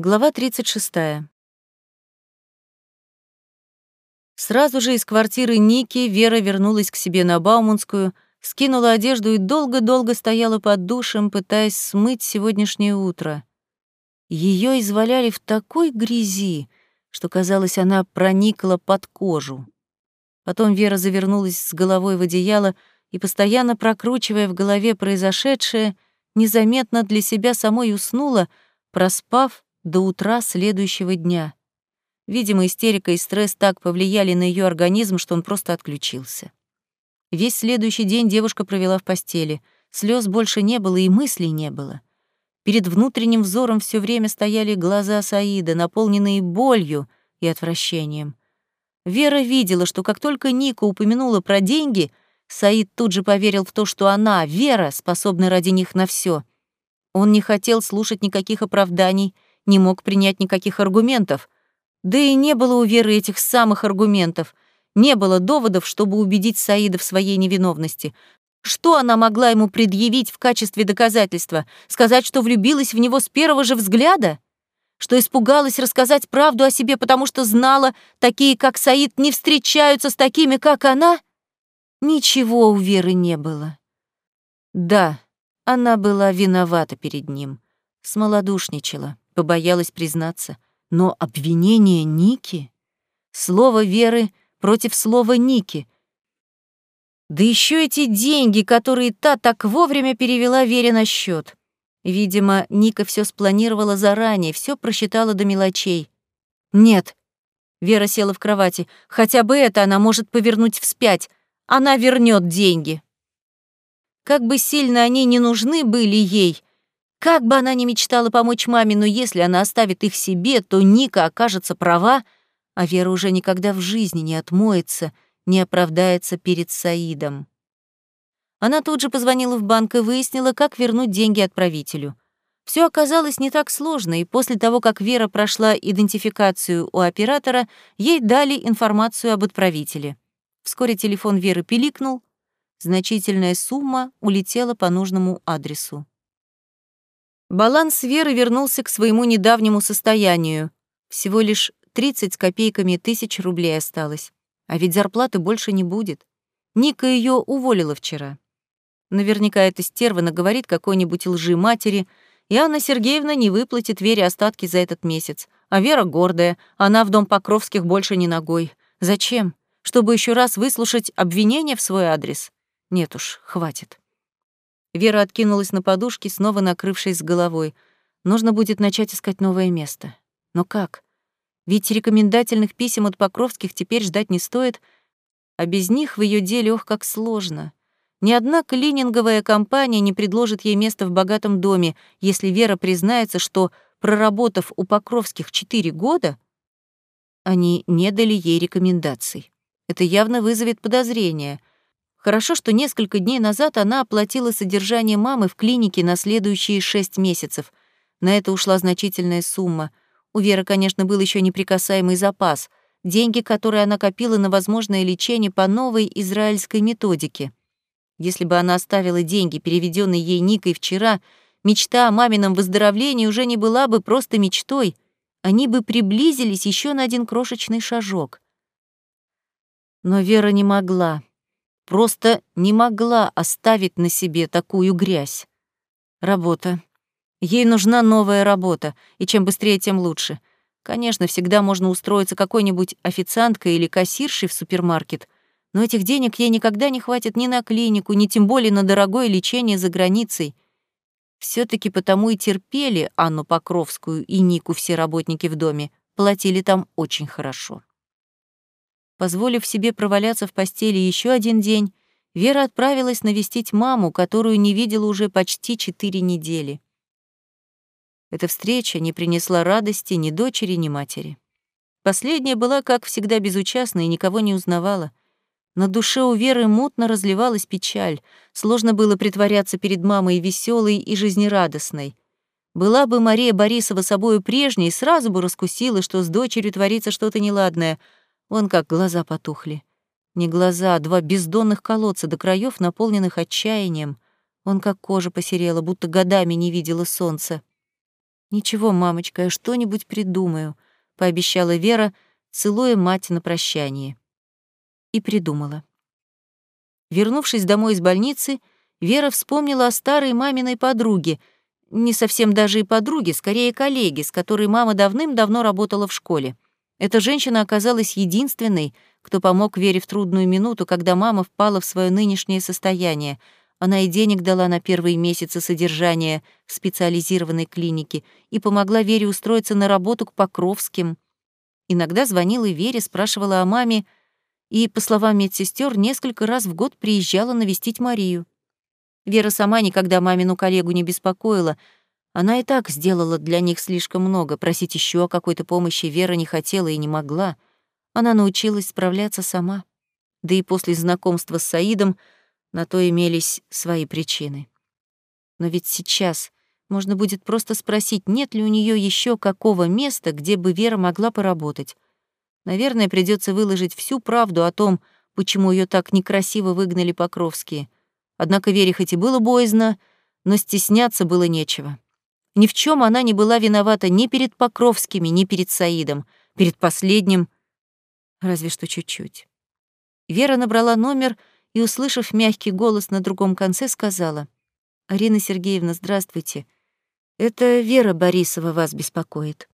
Глава 36. Сразу же из квартиры Ники Вера вернулась к себе на Бауманскую, скинула одежду и долго-долго стояла под душем, пытаясь смыть сегодняшнее утро. Ее изваляли в такой грязи, что, казалось, она проникла под кожу. Потом Вера завернулась с головой в одеяло и, постоянно прокручивая в голове произошедшее, незаметно для себя самой уснула, проспав до утра следующего дня. Видимо, истерика и стресс так повлияли на ее организм, что он просто отключился. Весь следующий день девушка провела в постели. Слез больше не было и мыслей не было. Перед внутренним взором все время стояли глаза Саида, наполненные болью и отвращением. Вера видела, что как только Ника упомянула про деньги, Саид тут же поверил в то, что она, Вера, способна ради них на все. Он не хотел слушать никаких оправданий — не мог принять никаких аргументов. Да и не было у Веры этих самых аргументов. Не было доводов, чтобы убедить Саида в своей невиновности. Что она могла ему предъявить в качестве доказательства? Сказать, что влюбилась в него с первого же взгляда? Что испугалась рассказать правду о себе, потому что знала, такие, как Саид, не встречаются с такими, как она? Ничего у Веры не было. Да, она была виновата перед ним, смолодушничала побоялась признаться. Но обвинение Ники? Слово Веры против слова Ники. Да еще эти деньги, которые та так вовремя перевела Вере на счет. Видимо, Ника все спланировала заранее, все просчитала до мелочей. Нет. Вера села в кровати. Хотя бы это она может повернуть вспять. Она вернет деньги. Как бы сильно они не нужны были ей, как бы она ни мечтала помочь маме, но если она оставит их себе, то Ника окажется права, а Вера уже никогда в жизни не отмоется, не оправдается перед Саидом. Она тут же позвонила в банк и выяснила, как вернуть деньги отправителю. Все оказалось не так сложно, и после того, как Вера прошла идентификацию у оператора, ей дали информацию об отправителе. Вскоре телефон Веры пиликнул, значительная сумма улетела по нужному адресу. Баланс Веры вернулся к своему недавнему состоянию. Всего лишь 30 с копейками тысяч рублей осталось. А ведь зарплаты больше не будет. Ника ее уволила вчера. Наверняка эта стерва наговорит какой-нибудь лжи матери, и Анна Сергеевна не выплатит Вере остатки за этот месяц. А Вера гордая, она в дом Покровских больше не ногой. Зачем? Чтобы еще раз выслушать обвинения в свой адрес? Нет уж, хватит. Вера откинулась на подушке, снова накрывшись головой. Нужно будет начать искать новое место. Но как? Ведь рекомендательных писем от Покровских теперь ждать не стоит, а без них в ее деле ох как сложно. Ни одна клининговая компания не предложит ей место в богатом доме, если Вера признается, что, проработав у Покровских четыре года, они не дали ей рекомендаций. Это явно вызовет подозрения. Хорошо, что несколько дней назад она оплатила содержание мамы в клинике на следующие шесть месяцев. На это ушла значительная сумма. У Веры, конечно, был еще неприкасаемый запас, деньги, которые она копила на возможное лечение по новой израильской методике. Если бы она оставила деньги, переведенные ей Никой вчера, мечта о мамином выздоровлении уже не была бы просто мечтой, они бы приблизились еще на один крошечный шажок. Но Вера не могла просто не могла оставить на себе такую грязь. Работа. Ей нужна новая работа, и чем быстрее, тем лучше. Конечно, всегда можно устроиться какой-нибудь официанткой или кассиршей в супермаркет, но этих денег ей никогда не хватит ни на клинику, ни тем более на дорогое лечение за границей. все таки потому и терпели Анну Покровскую и Нику все работники в доме, платили там очень хорошо. Позволив себе проваляться в постели еще один день, Вера отправилась навестить маму, которую не видела уже почти четыре недели. Эта встреча не принесла радости ни дочери, ни матери. Последняя была, как всегда, безучастна и никого не узнавала. На душе у Веры мутно разливалась печаль. Сложно было притворяться перед мамой веселой и жизнерадостной. Была бы Мария Борисова собою прежней, сразу бы раскусила, что с дочерью творится что-то неладное — Вон как глаза потухли. Не глаза, а два бездонных колодца до краев, наполненных отчаянием. Он как кожа посерела, будто годами не видела солнца. «Ничего, мамочка, я что-нибудь придумаю», — пообещала Вера, целуя мать на прощание. И придумала. Вернувшись домой из больницы, Вера вспомнила о старой маминой подруге, не совсем даже и подруге, скорее коллеге, с которой мама давным-давно работала в школе. Эта женщина оказалась единственной, кто помог Вере в трудную минуту, когда мама впала в свое нынешнее состояние. Она и денег дала на первые месяцы содержания в специализированной клинике и помогла Вере устроиться на работу к Покровским. Иногда звонила Вере, спрашивала о маме, и, по словам медсестер, несколько раз в год приезжала навестить Марию. Вера сама никогда мамину коллегу не беспокоила. Она и так сделала для них слишком много. Просить еще о какой-то помощи Вера не хотела и не могла. Она научилась справляться сама. Да и после знакомства с Саидом на то имелись свои причины. Но ведь сейчас можно будет просто спросить, нет ли у нее еще какого места, где бы Вера могла поработать. Наверное, придется выложить всю правду о том, почему ее так некрасиво выгнали Покровские — Однако Вере хоть и было боязно, но стесняться было нечего. Ни в чем она не была виновата ни перед Покровскими, ни перед Саидом, перед последним, разве что чуть-чуть. Вера набрала номер и, услышав мягкий голос на другом конце, сказала, «Арина Сергеевна, здравствуйте. Это Вера Борисова вас беспокоит».